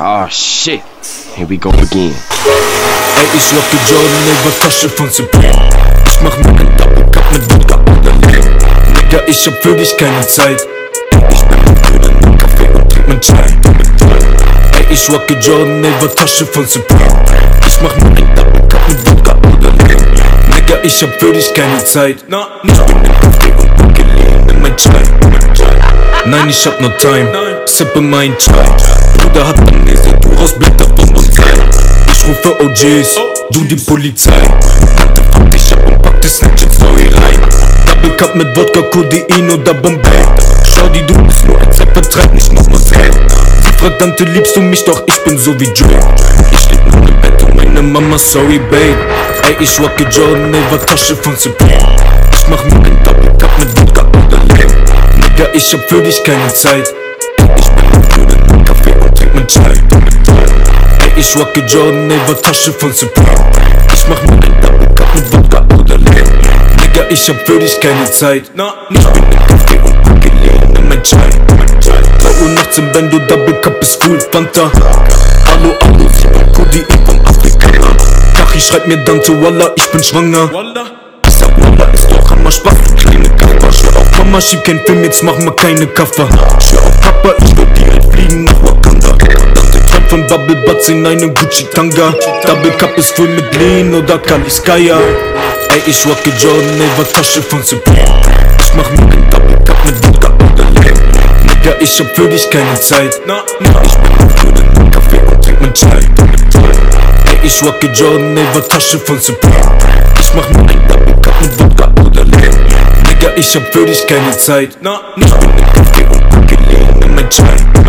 Oh shit. Here we go again. Ey, ich rocke Jordan, Neighbor Tasche von Supreme. Ich mach mir nen Double Cup mit Wodka oder Lean Nigga, ich hab für dich keine Zeit. Ich bin mit Brüdern im Kaffee und trink nen Chai. Ey, ich rocke Jordan, Neighbor Tasche von Supreme. Ich mach mir nen Double Cup mit Wodka oder Lean Nigga, ich hab für dich keine Zeit. Ich bin im Kaffee und in mein Chai. Nein, ich hab no time, sippe mein Chai Bruder hat Amnesie, du raus Blätterbomb und Sein Ich rufe OGs, du die Polizei Tante fuck dich ab und pack die Snapchat-Story rein Double Cup mit Wodka, Codein oder Bombay. Shorty, du bist nur ein Zeitvertreib, nicht noch mal Geld Sie fragt Tante, liebst du mich? Doch ich bin so wie Dre Ich lieg noch im Bett und meine Mama, sorry babe. Ey, ich rocke Jordan, Neighbor Tasche von Supreme Ich mach mir ein Double Cup mit Wodka oder Lean Nigga, ich hab für dich keine Zeit Ey, ich rocke Jordan, Neighbor Tasche von Supreme. Ich mach mir ein Double Cup mit Wodka oder Lean Nigga, ich hab für dich keine Zeit. Ich bin im Kaffee und trinke Lean in mein Chai. 3 Uhr nachts im Bendo, Double Cup ist cool, Fanta. Hallo, hallo, Simon, Codein vom Afrikaner. Kachi schreibt mir Dante, Wallah, ich bin schwanger. Ich sag Mama, ist doch Hammer Spaß, du kleine Kappa. Schwör auf Mama, schieb kein Film, jetzt mach mal keine Kaffer. Schwör auf Papa, ich will direkt fliegen Bubble Butts in einem Gucci Tanga. Double Cup ist voll mit Lean oder Kaliskaya Ey, ich rocke Jordan, ey, war Tasche von Supreme. Ich mach mir den Double Cup mit Wodka oder Lean Nigga, ich hab für dich keine Zeit. Ich bin Brüdern im Kaffee und trink nen Chai. Ey, ich rocke Jordan, ey, war Tasche von Supreme. Ich mach mir ein Double Cup mit Wodka oder Lean Nigga, ich hab für dich keine Zeit. Ich bin im Kaffee und Lean in mein Chai